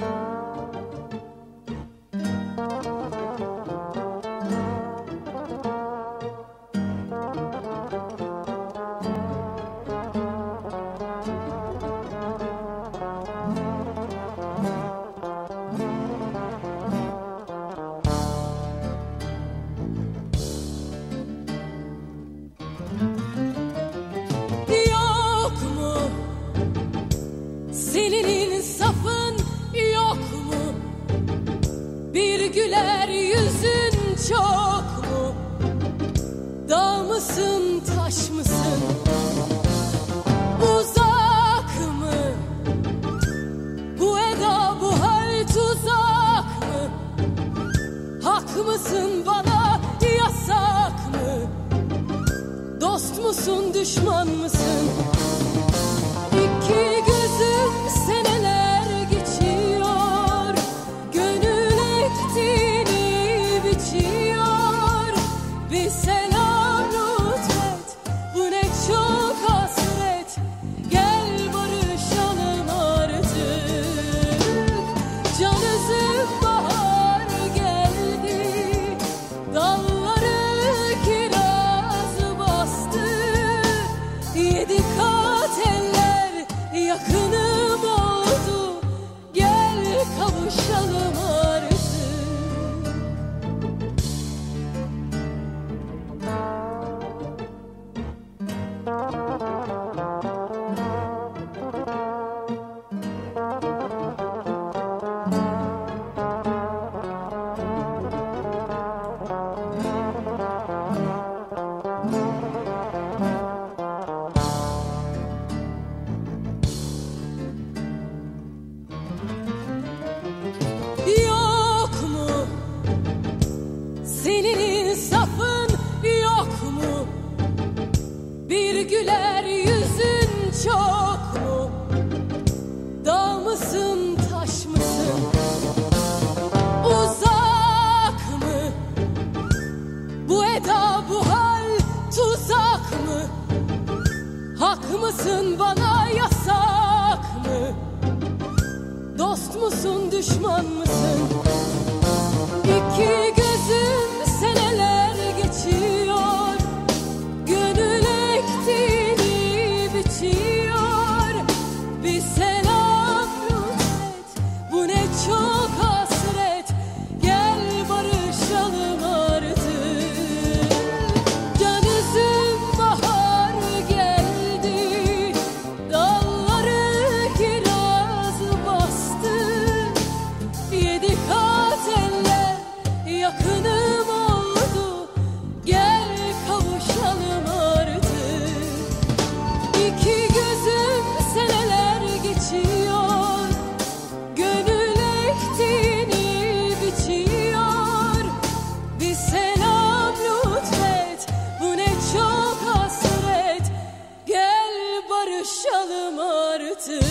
Bye. Mısın bana yasak mı? Dost musun düşman mısın? Hayatın bana yasak mı? Dost musun düşman mısın? İki gözüm seneler geçiyor Gönül ektiğini biçiyor Bir selam et bu ne çok Barışalım artık.